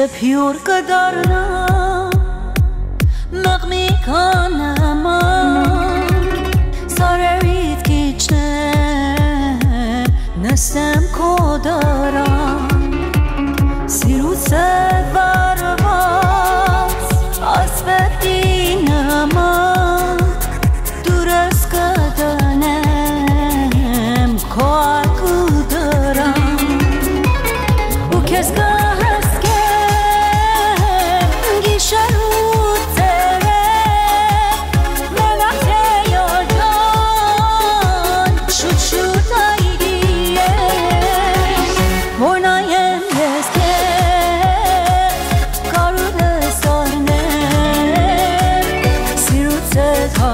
پیور قدرنا مقمی کانما ساروید کیچنه نستم کدارم سیرو سد برواز از بدینما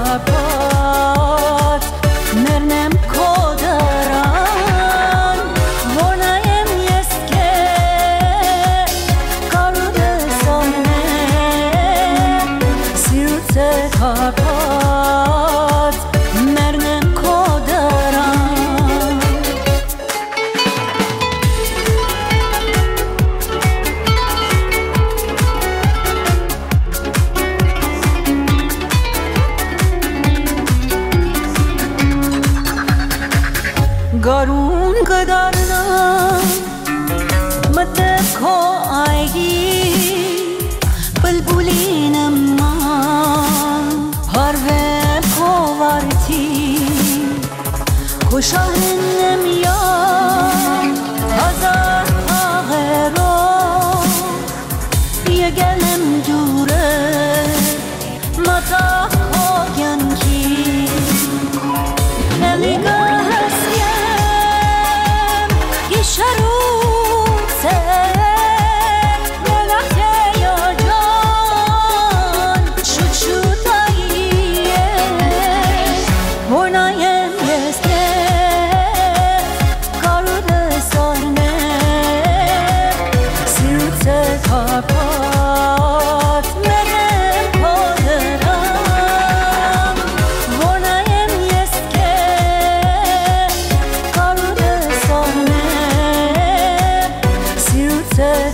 kapat. Mernem kodaran Vonajem jeske Kalude za mne Silce kapat. Garuda गदारना मत खो आएगी पलबुली नम्मा। हर वे खो वार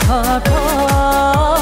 heart. Oh.